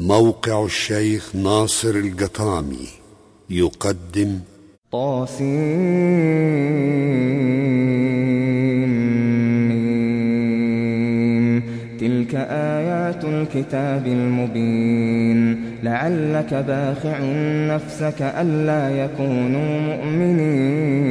موقع الشيخ ناصر القطامي يقدم طاسين تلك آيات الكتاب المبين. لعلك باخع نفسك ألا يكونوا مؤمنين.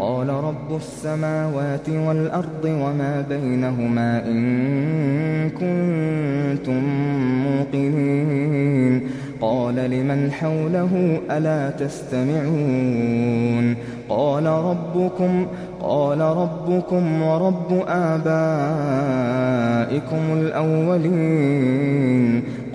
قال رب السماوات والأرض وما بينهما إن كنتم موقنين. قال لمن حوله ألا تستمعون؟ قال ربكم قال ربكم ورب آبائكم الأولين.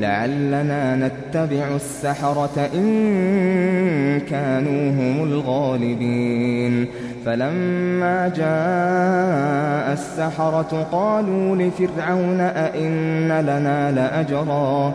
لعلنا نتبع السحرة إن كانوا هم الغالبين. فلما جاء السحرة قالوا لفرعون أئن لنا لأجرا؟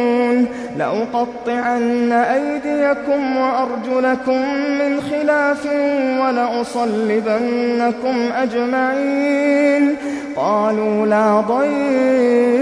لأقطعن أيديكم وأرجلكم من خلاف ولأصلبنكم أجمعين. قالوا لا ضير.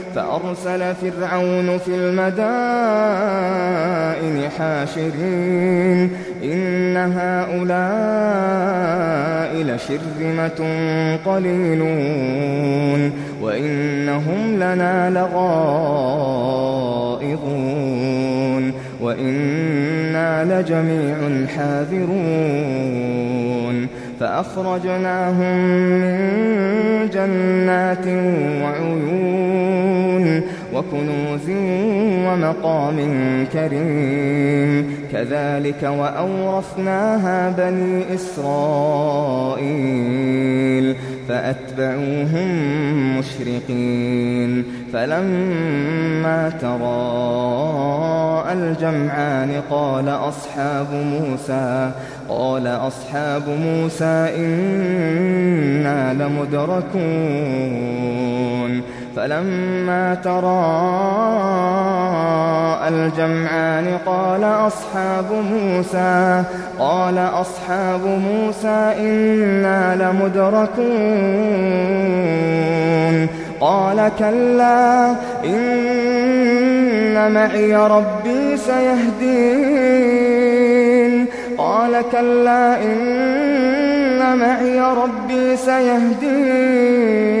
فأرسل فرعون في المدائن حاشرين إن هؤلاء لشرذمة قليلون وإنهم لنا لغائظون وإنا لجميع حاذرون فأخرجناهم من جنات وعيون وكنوز ومقام كريم. كذلك وأورثناها بني إسرائيل فأتبعوهم مشرقين. فلما تراءى الجمعان قال أصحاب موسى قال أصحاب موسى إنا لمدركون. فلما تراءى الجمعان قال أصحاب موسى قال أصحاب موسى إنا لمدركون. قال كلا إن معي ربي سيهدين. قال كلا إن معي ربي سيهدين.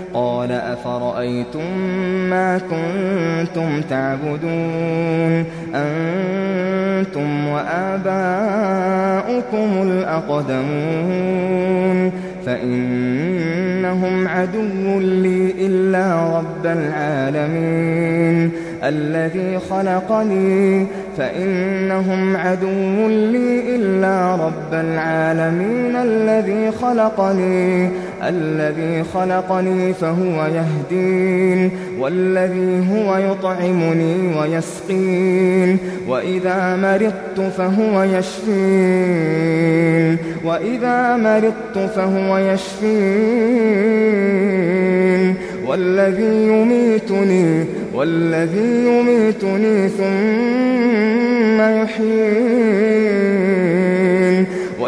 قال أفرأيتم ما كنتم تعبدون أنتم وآباؤكم الأقدمون فإنهم عدو لي إلا رب العالمين الذي خلقني فإنهم عدو لي إلا رب العالمين الذي خلقني الذي خلقني فهو يهدين والذي هو يطعمني ويسقين وإذا مرضت فهو يشفين وإذا مرضت فهو يشفين. والذي يميتني والذي يميتني ثم يحيين.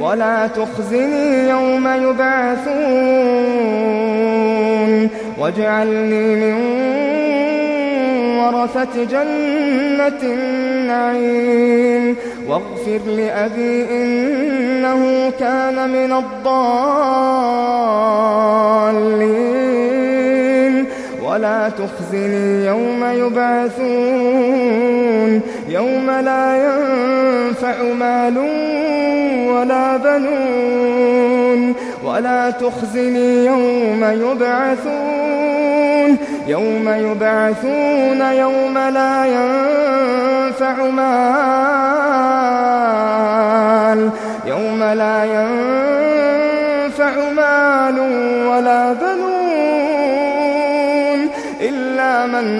ولا تخزني يوم يبعثون واجعلني من ورثة جنة النعيم واغفر لأبي إنه كان من الضالين ولا تخزني يوم يبعثون يوم لا ينفع مال ولا بنون ولا تخزني يوم يبعثون يوم يبعثون يوم لا ينفع مال يوم لا ينفع مال ولا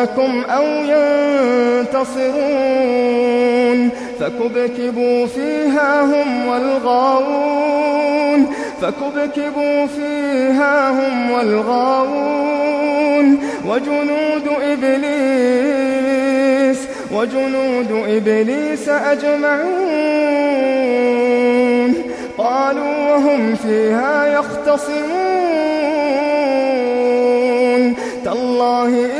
ينصرونكم أو ينتصرون فكبكبوا فيها هم والغاوون فكبكبوا فيها هم والغاوون وجنود إبليس وجنود إبليس أجمعون قالوا وهم فيها يختصمون تالله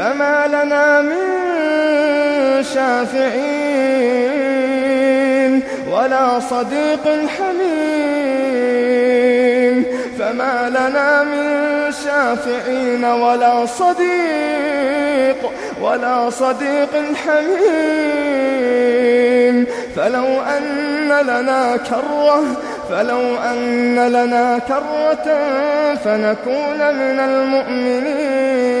فما لنا من شافعين ولا صديق حميم فما لنا من شافعين ولا صديق ولا صديق حميم فلو أن لنا كرة فلو أن لنا كرة فنكون من المؤمنين.